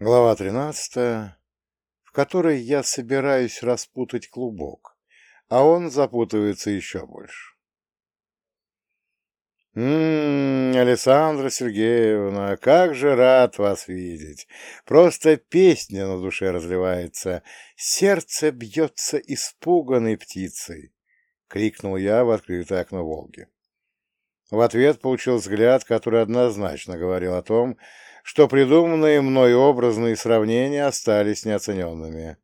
Глава 13, в которой я собираюсь распутать клубок, а он запутывается еще больше. «М-м, Александра Сергеевна, как же рад вас видеть! Просто песня на душе разливается, сердце бьется испуганной птицей!» — крикнул я в открытое окно «Волги». В ответ получил взгляд, который однозначно говорил о том, что придуманные мной образные сравнения остались неоцененными.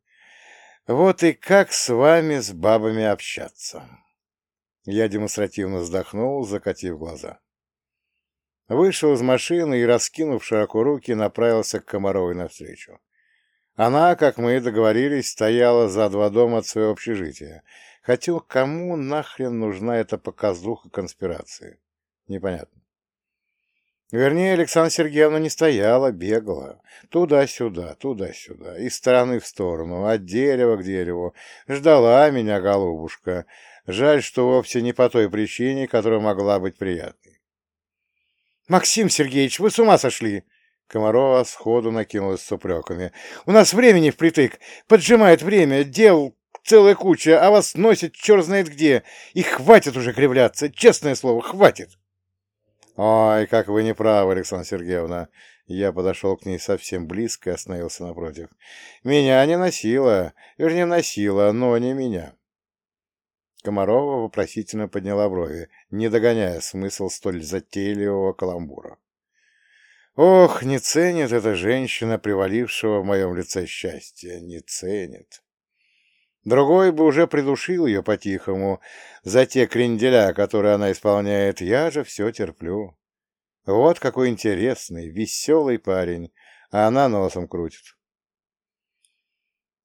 Вот и как с вами, с бабами, общаться? Я демонстративно вздохнул, закатив глаза. Вышел из машины и, раскинув широко руки, направился к Комаровой навстречу. Она, как мы и договорились, стояла за два дома от своего общежития. Хотя кому нахрен нужна эта показуха конспирации? Непонятно. Вернее, Александра Сергеевна не стояла, бегала. Туда-сюда, туда-сюда, из стороны в сторону, от дерева к дереву. Ждала меня голубушка. Жаль, что вовсе не по той причине, которая могла быть приятной. «Максим Сергеевич, вы с ума сошли!» Комарова сходу накинулась с упреками. «У нас времени впритык. Поджимает время. Дел целая куча, а вас носит черт знает где. И хватит уже кривляться. Честное слово, хватит!» «Ой, как вы не правы, Александра Сергеевна!» Я подошел к ней совсем близко и остановился напротив. «Меня не носила, вернее, носила, но не меня». Комарова вопросительно подняла брови, не догоняя смысл столь затейливого каламбура. «Ох, не ценит эта женщина, привалившего в моем лице счастья, не ценит!» Другой бы уже придушил ее по-тихому за те кренделя, которые она исполняет. Я же все терплю. Вот какой интересный, веселый парень, а она носом крутит.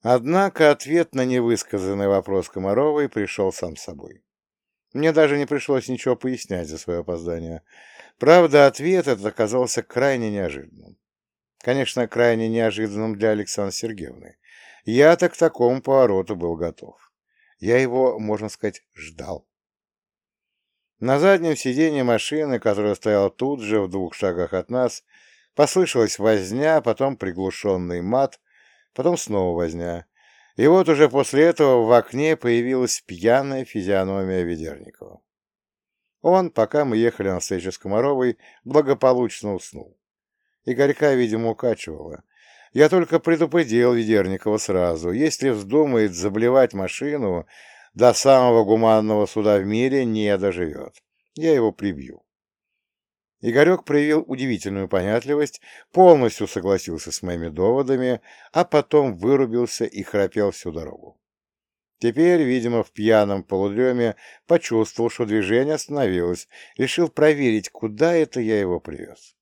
Однако ответ на невысказанный вопрос Комаровой пришел сам собой. Мне даже не пришлось ничего пояснять за свое опоздание. Правда, ответ этот оказался крайне неожиданным. Конечно, крайне неожиданным для Александры Сергеевны. Я-то к такому повороту был готов. Я его, можно сказать, ждал. На заднем сиденье машины, которая стояла тут же, в двух шагах от нас, послышалась возня, потом приглушенный мат, потом снова возня. И вот уже после этого в окне появилась пьяная физиономия Ведерникова. Он, пока мы ехали на встречу с Комаровой, благополучно уснул. Игорька, видимо, укачивало. Я только предупредил Ведерникова сразу. Если вздумает заблевать машину, до самого гуманного суда в мире не доживет. Я его прибью. Игорек проявил удивительную понятливость, полностью согласился с моими доводами, а потом вырубился и храпел всю дорогу. Теперь, видимо, в пьяном полудреме почувствовал, что движение остановилось, решил проверить, куда это я его привез.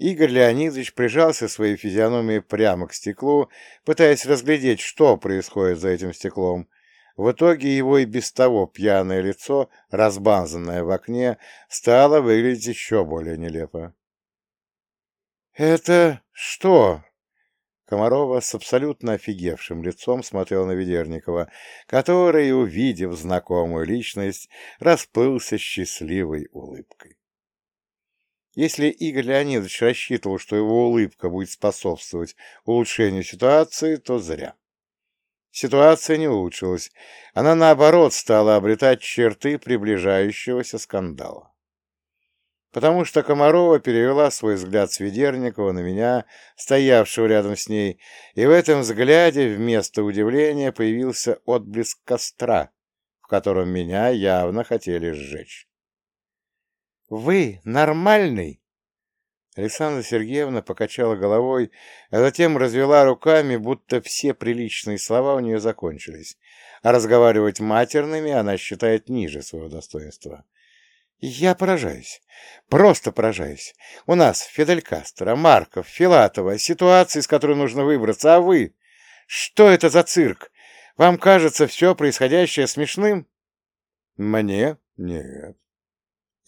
Игорь Леонидович прижался своей физиономией прямо к стеклу, пытаясь разглядеть, что происходит за этим стеклом. В итоге его и без того пьяное лицо, разбанзанное в окне, стало выглядеть еще более нелепо. «Это что?» Комарова с абсолютно офигевшим лицом смотрел на Ведерникова, который, увидев знакомую личность, расплылся счастливой улыбкой. Если Игорь Леонидович рассчитывал, что его улыбка будет способствовать улучшению ситуации, то зря. Ситуация не улучшилась. Она, наоборот, стала обретать черты приближающегося скандала. Потому что Комарова перевела свой взгляд с Ведерникова на меня, стоявшего рядом с ней, и в этом взгляде вместо удивления появился отблеск костра, в котором меня явно хотели сжечь. Вы нормальный? Александра Сергеевна покачала головой, а затем развела руками, будто все приличные слова у нее закончились, а разговаривать матерными она считает ниже своего достоинства. Я поражаюсь. Просто поражаюсь. У нас Фидель Кастро, Марков, Филатова, ситуации, из которой нужно выбраться, а вы? Что это за цирк? Вам кажется все происходящее смешным? Мне? Нет.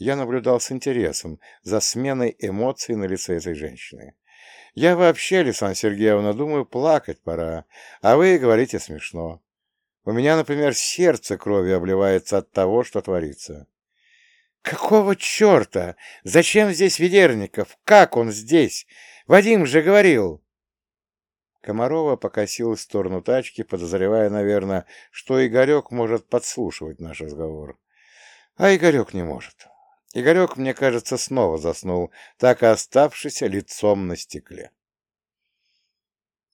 Я наблюдал с интересом за сменой эмоций на лице этой женщины. Я вообще, Александра Сергеевна, думаю, плакать пора, а вы говорите смешно. У меня, например, сердце кровью обливается от того, что творится. Какого черта? Зачем здесь Ведерников? Как он здесь? Вадим же говорил!» Комарова покосил в сторону тачки, подозревая, наверное, что Игорек может подслушивать наш разговор. А Игорек не может. Игорек, мне кажется, снова заснул, так и оставшись лицом на стекле.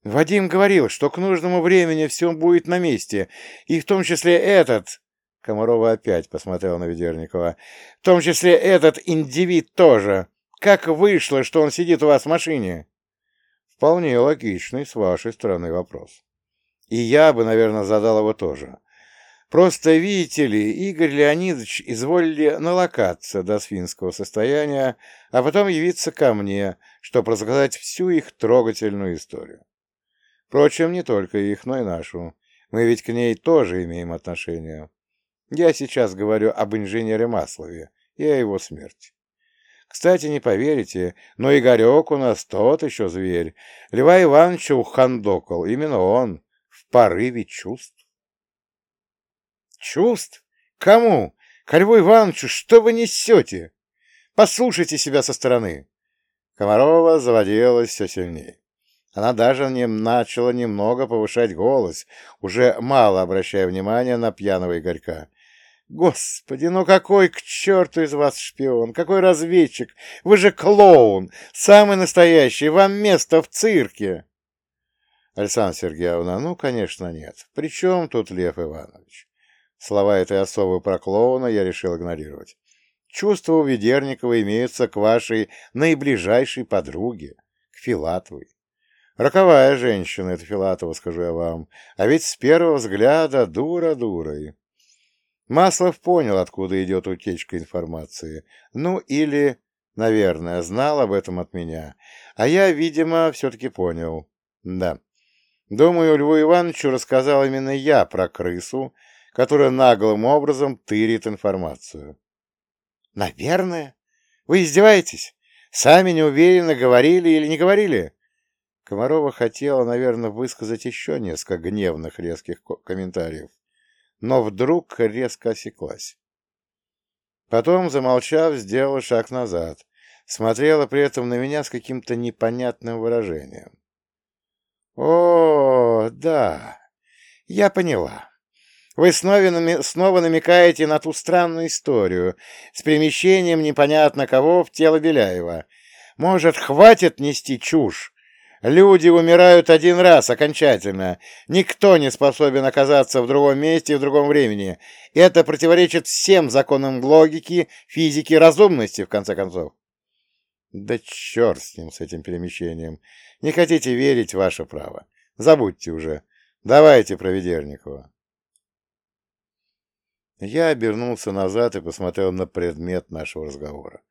Вадим говорил, что к нужному времени все будет на месте, и в том числе этот... Комарова опять посмотрел на Ведерникова. В том числе этот индивид тоже. Как вышло, что он сидит у вас в машине? Вполне логичный с вашей стороны вопрос. И я бы, наверное, задал его тоже. Просто, видите ли, Игорь Леонидович изволили налокаться до свинского состояния, а потом явиться ко мне, чтобы рассказать всю их трогательную историю. Впрочем, не только их, но и нашу. Мы ведь к ней тоже имеем отношение. Я сейчас говорю об инженере Маслове и о его смерти. Кстати, не поверите, но Игорек у нас тот еще зверь. Льва Ивановича ухандокал, именно он, в порыве чувств. Чувств? Кому? Ко Льву Ивановичу что вы несете? Послушайте себя со стороны. Комарова заводилась все сильнее. Она даже не начала немного повышать голос, уже мало обращая внимания на пьяного Игорька. Господи, ну какой к черту из вас шпион? Какой разведчик? Вы же клоун! Самый настоящий! Вам место в цирке! Александра Сергеевна, ну, конечно, нет. При чем тут Лев Иванович? Слова этой особы про клоуна я решил игнорировать. Чувства у Ведерникова имеются к вашей наиближайшей подруге, к Филатовой. Роковая женщина эта Филатова, скажу я вам, а ведь с первого взгляда дура дурой. Маслов понял, откуда идет утечка информации. Ну, или, наверное, знал об этом от меня. А я, видимо, все-таки понял. Да. Думаю, Льву Ивановичу рассказал именно я про крысу, которая наглым образом тырит информацию. Наверное? Вы издеваетесь? Сами неуверенно говорили или не говорили? Комарова хотела, наверное, высказать еще несколько гневных резких комментариев но вдруг резко осеклась. Потом, замолчав, сделала шаг назад, смотрела при этом на меня с каким-то непонятным выражением. «О, да, я поняла. Вы снова, намекаете на ту странную историю с перемещением непонятно кого в тело Беляева. Может, хватит нести чушь Люди умирают один раз окончательно. Никто не способен оказаться в другом месте и в другом времени. Это противоречит всем законам логики, физики, разумности, в конце концов. Да черт с ним, с этим перемещением. Не хотите верить, ваше право. Забудьте уже. Давайте про Ведерникова. Я обернулся назад и посмотрел на предмет нашего разговора.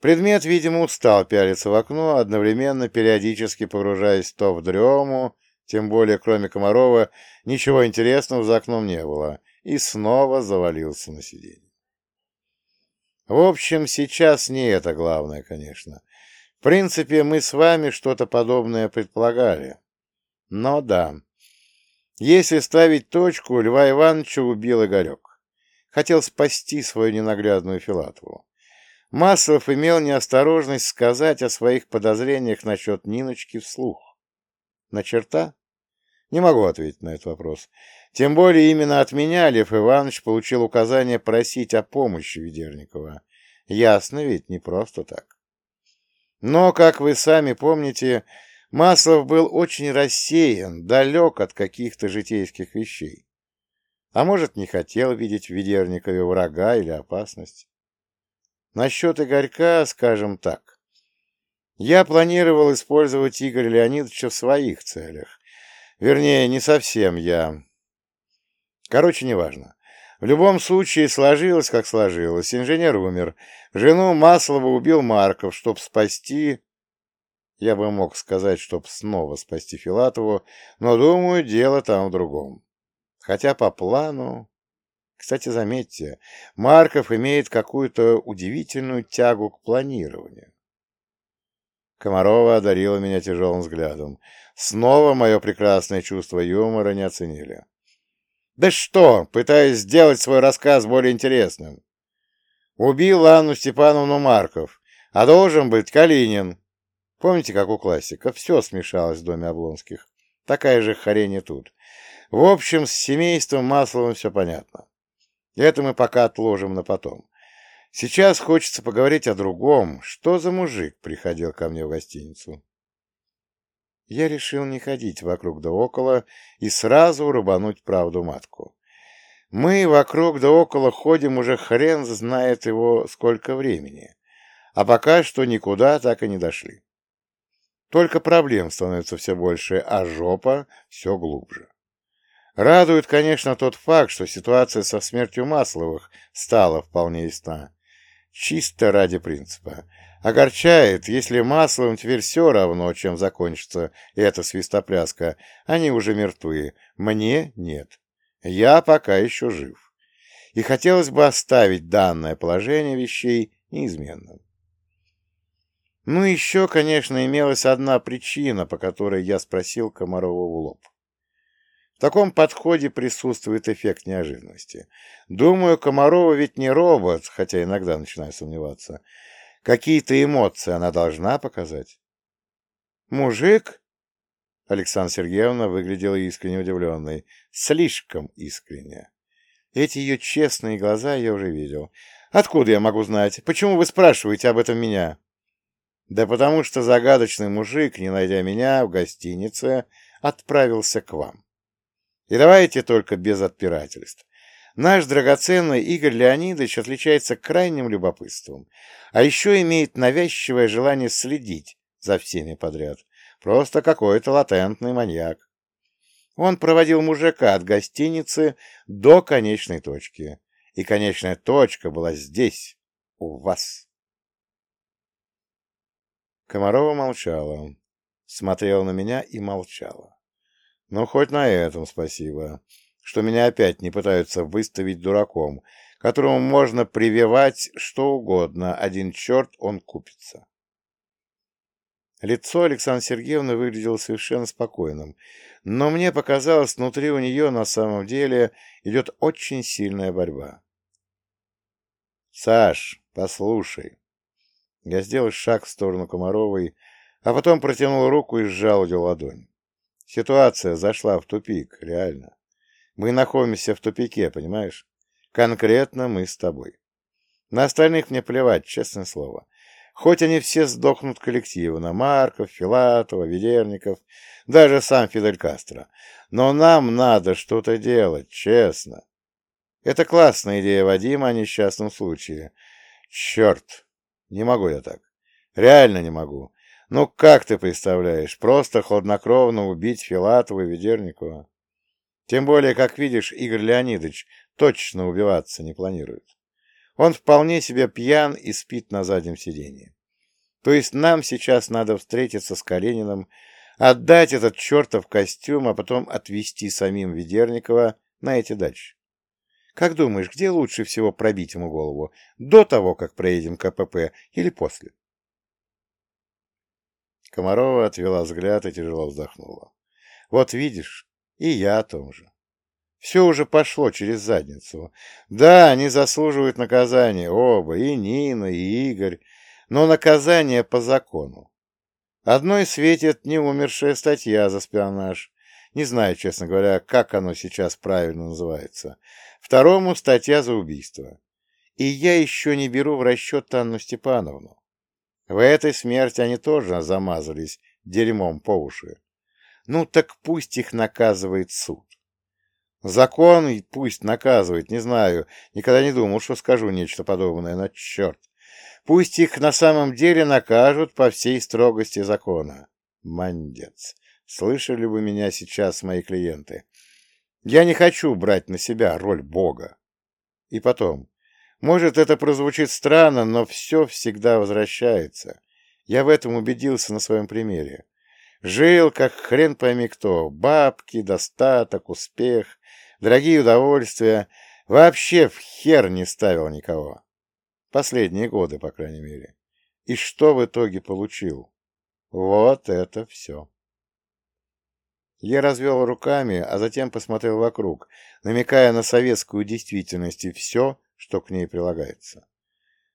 Предмет, видимо, устал пялиться в окно, одновременно периодически погружаясь то в дрему, тем более, кроме Комарова, ничего интересного за окном не было, и снова завалился на сиденье. В общем, сейчас не это главное, конечно. В принципе, мы с вами что-то подобное предполагали. Но да, если ставить точку, Льва Ивановича убил Игорек. Хотел спасти свою ненаглядную Филатову. Маслов имел неосторожность сказать о своих подозрениях насчет Ниночки вслух. На черта? Не могу ответить на этот вопрос. Тем более именно от меня Лев Иванович получил указание просить о помощи Ведерникова. Ясно ведь, не просто так. Но, как вы сами помните, Маслов был очень рассеян, далек от каких-то житейских вещей. А может, не хотел видеть в Ведерникове врага или опасность. Насчет Игорька, скажем так. Я планировал использовать Игоря Леонидовича в своих целях. Вернее, не совсем я. Короче, неважно. В любом случае, сложилось, как сложилось. Инженер умер. Жену Маслова убил Марков, чтобы спасти... Я бы мог сказать, чтобы снова спасти Филатову, но, думаю, дело там в другом. Хотя по плану... Кстати, заметьте, Марков имеет какую-то удивительную тягу к планированию. Комарова одарила меня тяжелым взглядом. Снова мое прекрасное чувство юмора не оценили. «Да что!» — пытаюсь сделать свой рассказ более интересным. Убил Анну Степановну Марков, а должен быть Калинин. Помните, как у классика? Все смешалось в доме Облонских. Такая же хрень и тут. В общем, с семейством Масловым все понятно. Это мы пока отложим на потом. Сейчас хочется поговорить о другом. Что за мужик приходил ко мне в гостиницу? Я решил не ходить вокруг да около и сразу рубануть правду матку. Мы вокруг да около ходим уже хрен знает его сколько времени, а пока что никуда так и не дошли. Только проблем становится все больше, а жопа все глубже. Радует, конечно, тот факт, что ситуация со смертью Масловых стала вполне ясна. Чисто ради принципа. Огорчает, если Масловым теперь все равно, чем закончится эта свистопляска. Они уже мертвы. Мне нет. Я пока еще жив. И хотелось бы оставить данное положение вещей неизменным. Ну, еще, конечно, имелась одна причина, по которой я спросил Комарова в лоб. В таком подходе присутствует эффект неожиданности. Думаю, Комарова ведь не робот, хотя иногда начинаю сомневаться. Какие-то эмоции она должна показать. «Мужик?» Александра Сергеевна выглядела искренне удивленной. Слишком искренне. Эти ее честные глаза я уже видел. «Откуда я могу знать? Почему вы спрашиваете об этом меня?» Да потому что загадочный мужик, не найдя меня в гостинице, отправился к вам. И давайте только без отпирательств. Наш драгоценный Игорь Леонидович отличается крайним любопытством, а еще имеет навязчивое желание следить за всеми подряд. Просто какой-то латентный маньяк. Он проводил мужика от гостиницы до конечной точки. И конечная точка была здесь, у вас. Комарова молчала, смотрела на меня и молчала. Ну, хоть на этом спасибо, что меня опять не пытаются выставить дураком, которому можно прививать что угодно, один черт он купится. Лицо Александры Сергеевны выглядело совершенно спокойным, но мне показалось, внутри у нее на самом деле идет очень сильная борьба. «Саш, послушай», я сделал шаг в сторону Комаровой, а потом протянул руку и сжал ее ладонь. Ситуация зашла в тупик, реально. Мы находимся в тупике, понимаешь? Конкретно мы с тобой. На остальных мне плевать, честное слово. Хоть они все сдохнут коллективно, Марков, Филатова, Ведерников, даже сам Фидель Кастро. Но нам надо что-то делать, честно. Это классная идея Вадима о несчастном случае. Черт, не могу я так. Реально не могу. Ну, как ты представляешь, просто хладнокровно убить Филатова и Ведерникова? Тем более, как видишь, Игорь Леонидович точно убиваться не планирует. Он вполне себе пьян и спит на заднем сиденье. То есть нам сейчас надо встретиться с Калининым, отдать этот чертов костюм, а потом отвезти самим Ведерникова на эти дачи. Как думаешь, где лучше всего пробить ему голову? До того, как проедем КПП, или после? Комарова отвела взгляд и тяжело вздохнула. Вот видишь, и я о том же. Все уже пошло через задницу. Да, они заслуживают наказания, оба, и Нина, и Игорь, но наказание по закону. Одной светит неумершая статья за шпионаж. Не знаю, честно говоря, как оно сейчас правильно называется. Второму статья за убийство. И я еще не беру в расчет Анну Степановну. В этой смерти они тоже замазались дерьмом по уши. Ну так пусть их наказывает суд. Закон пусть наказывает, не знаю, никогда не думал, что скажу нечто подобное, но черт. Пусть их на самом деле накажут по всей строгости закона. Мандец. Слышали бы меня сейчас мои клиенты? Я не хочу брать на себя роль Бога. И потом, может, это прозвучит странно, но все всегда возвращается. Я в этом убедился на своем примере. Жил, как хрен пойми кто, бабки, достаток, успех, дорогие удовольствия. Вообще в хер не ставил никого. Последние годы, по крайней мере. И что в итоге получил? Вот это все. Я развел руками, а затем посмотрел вокруг, намекая на советскую действительность и все, что к ней прилагается.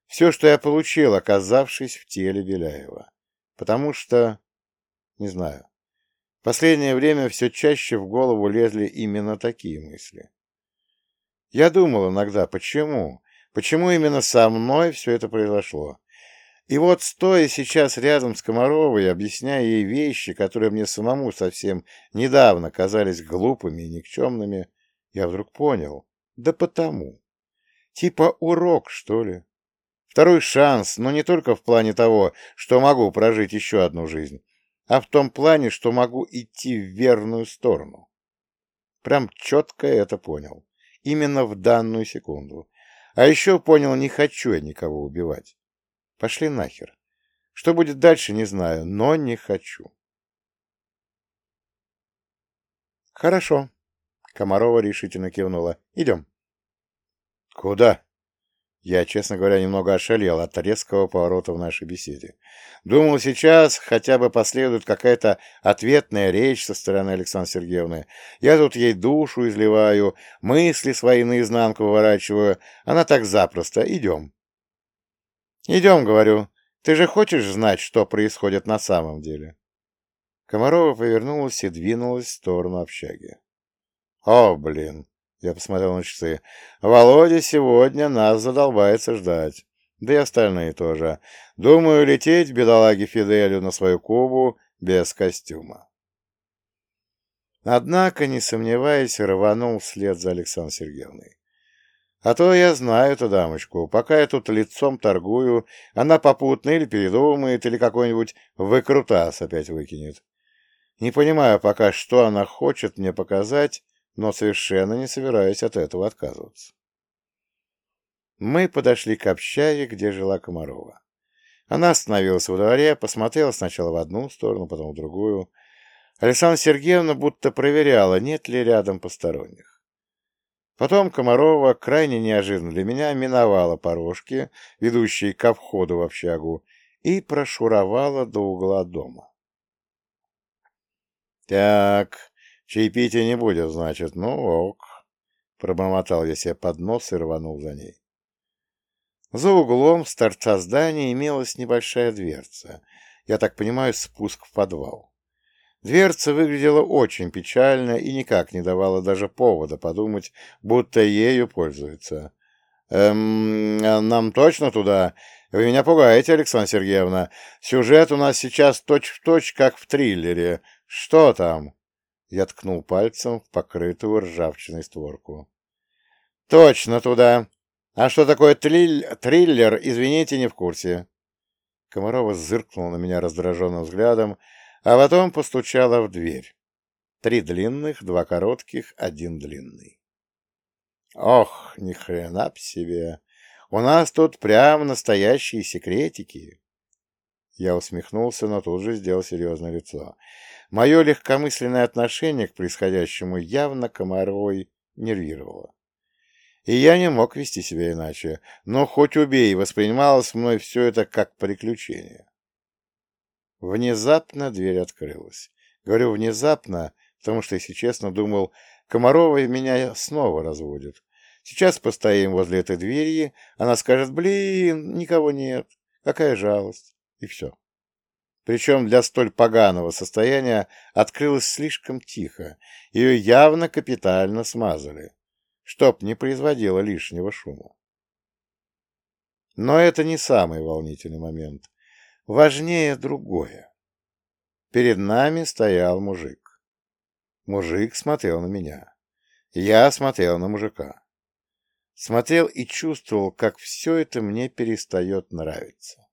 Все, что я получил, оказавшись в теле Беляева. Потому что... Не знаю. В последнее время все чаще в голову лезли именно такие мысли. Я думал иногда, почему? Почему именно со мной все это произошло? И вот, стоя сейчас рядом с Комаровой, объясняя ей вещи, которые мне самому совсем недавно казались глупыми и никчемными, я вдруг понял. Да потому. Типа урок, что ли? Второй шанс, но не только в плане того, что могу прожить еще одну жизнь, а в том плане, что могу идти в верную сторону. Прям четко это понял. Именно в данную секунду. А еще понял, не хочу я никого убивать. Пошли нахер. Что будет дальше, не знаю, но не хочу. Хорошо. Комарова решительно кивнула. Идем. Куда? Я, честно говоря, немного ошалел от резкого поворота в нашей беседе. Думал, сейчас хотя бы последует какая-то ответная речь со стороны Александры Сергеевны. Я тут ей душу изливаю, мысли свои наизнанку выворачиваю. Она так запросто. Идем. Идем, говорю. Ты же хочешь знать, что происходит на самом деле? Комарова повернулась и двинулась в сторону общаги. О, блин! Я посмотрел на часы. Володя сегодня нас задолбается ждать. Да и остальные тоже. Думаю, лететь бедолаге Фиделю на свою Кубу без костюма. Однако, не сомневаясь, рванул вслед за Александрой Сергеевной. А то я знаю эту дамочку. Пока я тут лицом торгую, она попутно или передумает, или какой-нибудь выкрутас опять выкинет. Не понимаю пока, что она хочет мне показать, но совершенно не собираюсь от этого отказываться. Мы подошли к общаге, где жила Комарова. Она остановилась во дворе, посмотрела сначала в одну сторону, потом в другую. Александра Сергеевна будто проверяла, нет ли рядом посторонних. Потом Комарова, крайне неожиданно для меня, миновала порожки, ведущие ко входу в общагу, и прошуровала до угла дома. «Так, Чаепития не будет, значит. Ну, ок. Пробормотал я себе под нос и рванул за ней. За углом с торца здания имелась небольшая дверца. Я так понимаю, спуск в подвал. Дверца выглядела очень печально и никак не давала даже повода подумать, будто ею пользуются. «Эм, нам точно туда? Вы меня пугаете, Александра Сергеевна. Сюжет у нас сейчас точь-в-точь, точь, как в триллере. Что там?» Я ткнул пальцем в покрытую ржавчиной створку. «Точно туда! А что такое триль... триллер, извините, не в курсе». Комарова зыркнула на меня раздраженным взглядом, а потом постучала в дверь. Три длинных, два коротких, один длинный. «Ох, ни хрена б себе! У нас тут прям настоящие секретики!» Я усмехнулся, но тут же сделал серьезное лицо. Мое легкомысленное отношение к происходящему явно Комаровой нервировало. И я не мог вести себя иначе, но хоть убей, воспринималось мной все это как приключение. Внезапно дверь открылась. Говорю «внезапно», потому что, если честно, думал, Комарова меня снова разводит. Сейчас постоим возле этой двери, она скажет «блин, никого нет, какая жалость» и все. Причем для столь поганого состояния открылась слишком тихо, ее явно капитально смазали, чтоб не производило лишнего шума. Но это не самый волнительный момент. Важнее другое. Перед нами стоял мужик. Мужик смотрел на меня. Я смотрел на мужика. Смотрел и чувствовал, как все это мне перестает нравиться.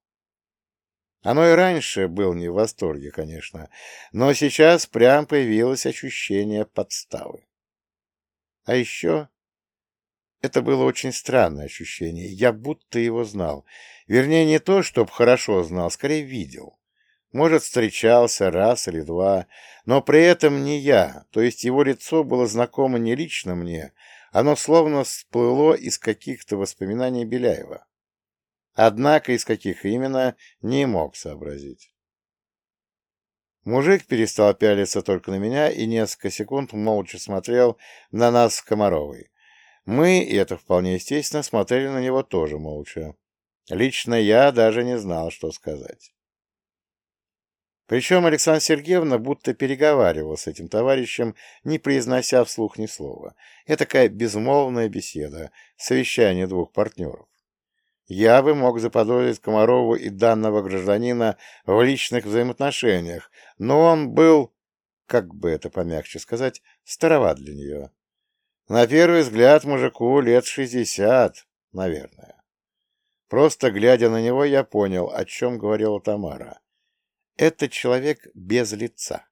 Оно и раньше был не в восторге, конечно, но сейчас прям появилось ощущение подставы. А еще это было очень странное ощущение. Я будто его знал. Вернее, не то, чтоб хорошо знал, скорее видел. Может, встречался раз или два, но при этом не я, то есть его лицо было знакомо не лично мне, оно словно всплыло из каких-то воспоминаний Беляева. Однако из каких именно, не мог сообразить. Мужик перестал пялиться только на меня и несколько секунд молча смотрел на нас с Комаровой. Мы, и это вполне естественно, смотрели на него тоже молча. Лично я даже не знал, что сказать. Причем Александра Сергеевна будто переговаривала с этим товарищем, не произнося вслух ни слова. Это такая безмолвная беседа, совещание двух партнеров. Я бы мог заподозрить Комарову и данного гражданина в личных взаимоотношениях, но он был, как бы это помягче сказать, староват для нее. На первый взгляд мужику лет шестьдесят, наверное. Просто глядя на него, я понял, о чем говорила Тамара. Это человек без лица.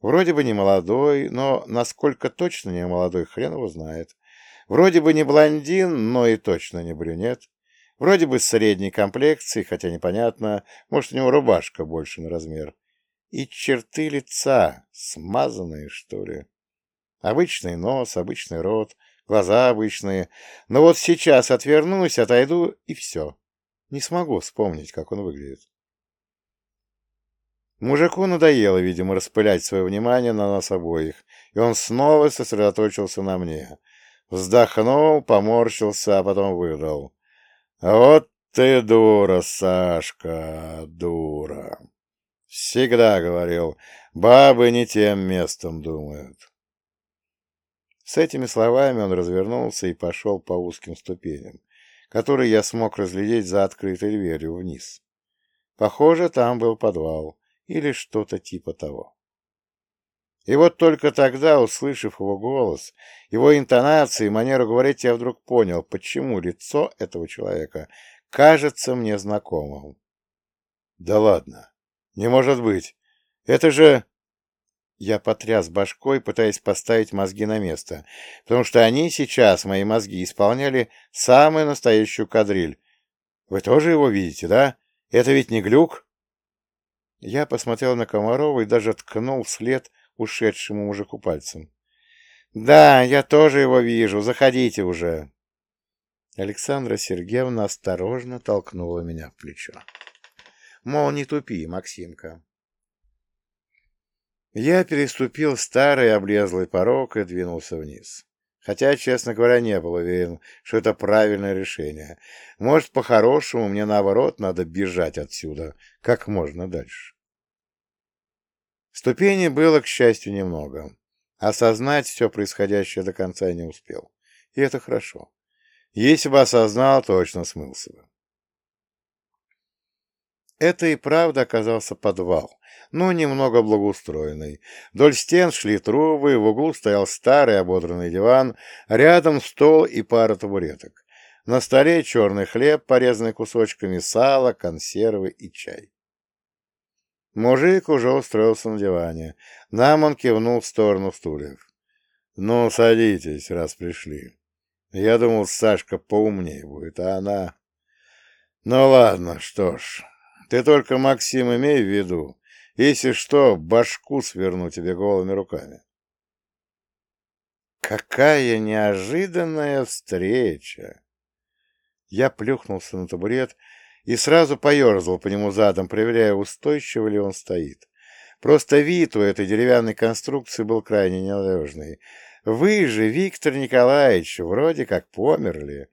Вроде бы не молодой, но насколько точно не молодой, хрен его знает. Вроде бы не блондин, но и точно не брюнет. Вроде бы средней комплекции, хотя непонятно, может, у него рубашка больше на размер. И черты лица, смазанные, что ли. Обычный нос, обычный рот, глаза обычные. Но вот сейчас отвернусь, отойду, и все. Не смогу вспомнить, как он выглядит. Мужику надоело, видимо, распылять свое внимание на нас обоих, и он снова сосредоточился на мне. Вздохнул, поморщился, а потом выдал. «Вот ты дура, Сашка, дура!» Всегда говорил, бабы не тем местом думают. С этими словами он развернулся и пошел по узким ступеням, которые я смог разглядеть за открытой дверью вниз. Похоже, там был подвал или что-то типа того. И вот только тогда, услышав его голос, его интонации и манеру говорить, я вдруг понял, почему лицо этого человека кажется мне знакомым. Да ладно, не может быть. Это же... Я потряс башкой, пытаясь поставить мозги на место, потому что они сейчас, мои мозги, исполняли самую настоящую кадриль. Вы тоже его видите, да? Это ведь не глюк? Я посмотрел на Комарова и даже ткнул вслед ушедшему мужику пальцем. «Да, я тоже его вижу. Заходите уже!» Александра Сергеевна осторожно толкнула меня в плечо. Мол, не тупи, Максимка. Я переступил старый облезлый порог и двинулся вниз. Хотя, честно говоря, не был уверен, что это правильное решение. Может, по-хорошему мне, наоборот, надо бежать отсюда как можно дальше. Ступеней было, к счастью, немного. Осознать все происходящее до конца я не успел. И это хорошо. Если бы осознал, точно смылся бы. Это и правда оказался подвал, но немного благоустроенный. Вдоль стен шли трубы, в углу стоял старый ободранный диван, рядом стол и пара табуреток. На столе черный хлеб, порезанный кусочками сала, консервы и чай. Мужик уже устроился на диване. Нам он кивнул в сторону стульев. «Ну, садитесь, раз пришли. Я думал, Сашка поумнее будет, а она...» «Ну ладно, что ж, ты только, Максим, имей в виду, если что, башку сверну тебе голыми руками». «Какая неожиданная встреча!» Я плюхнулся на табурет и сразу поерзал по нему задом, проверяя, устойчиво ли он стоит. Просто вид у этой деревянной конструкции был крайне ненадежный. Вы же, Виктор Николаевич, вроде как померли.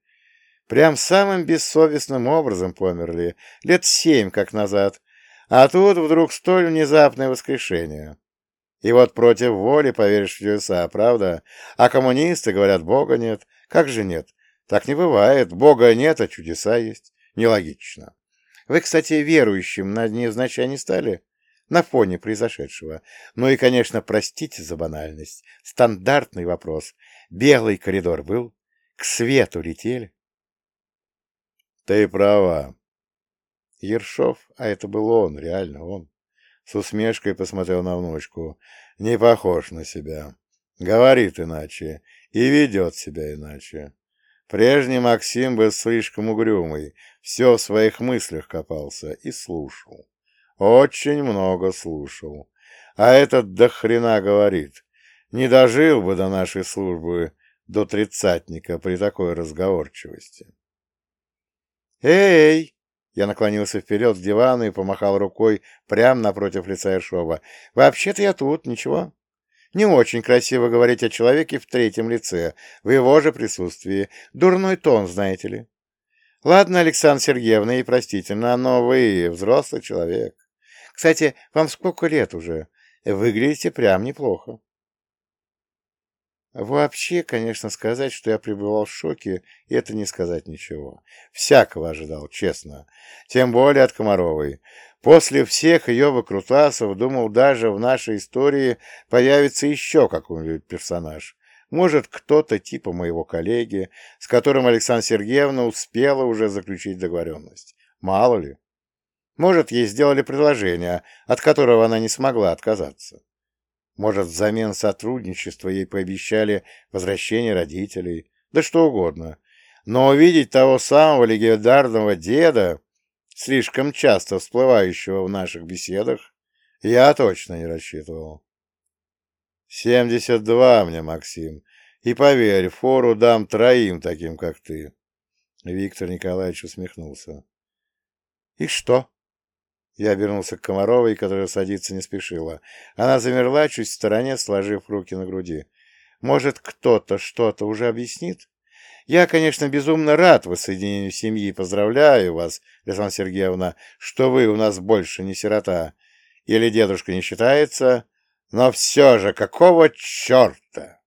Прям самым бессовестным образом померли, лет семь как назад. А тут вдруг столь внезапное воскрешение. И вот против воли поверишь в чудеса, правда? А коммунисты говорят, Бога нет. Как же нет? Так не бывает. Бога нет, а чудеса есть. Нелогично. Вы, кстати, верующим на невзначай не стали? На фоне произошедшего. Ну и, конечно, простите за банальность. Стандартный вопрос. Белый коридор был? К свету летели? Ты права. Ершов, а это был он, реально он, с усмешкой посмотрел на внучку. Не похож на себя. Говорит иначе и ведет себя иначе. Прежний Максим был слишком угрюмый, все в своих мыслях копался и слушал. Очень много слушал. А этот до хрена говорит. Не дожил бы до нашей службы до тридцатника при такой разговорчивости. «Эй!» Я наклонился вперед к дивану и помахал рукой прямо напротив лица Ершова. «Вообще-то я тут, ничего?» Не очень красиво говорить о человеке в третьем лице, в его же присутствии. Дурной тон, знаете ли. Ладно, Александра Сергеевна, и простительно, но вы взрослый человек. Кстати, вам сколько лет уже? Выглядите прям неплохо. Вообще, конечно, сказать, что я пребывал в шоке, это не сказать ничего. Всякого ожидал, честно. Тем более от Комаровой. После всех ее выкрутасов думал, даже в нашей истории появится еще какой-нибудь персонаж. Может, кто-то типа моего коллеги, с которым Александра Сергеевна успела уже заключить договоренность. Мало ли. Может, ей сделали предложение, от которого она не смогла отказаться. Может, взамен сотрудничества ей пообещали возвращение родителей, да что угодно. Но увидеть того самого легендарного деда, слишком часто всплывающего в наших беседах, я точно не рассчитывал. «Семьдесят два мне, Максим, и поверь, фору дам троим таким, как ты». Виктор Николаевич усмехнулся. «И что?» Я обернулся к Комаровой, которая садиться не спешила. Она замерла чуть в стороне, сложив руки на груди. Может, кто-то что-то уже объяснит? Я, конечно, безумно рад воссоединению семьи. Поздравляю вас, Александра Сергеевна, что вы у нас больше не сирота. Или дедушка не считается. Но все же, какого черта?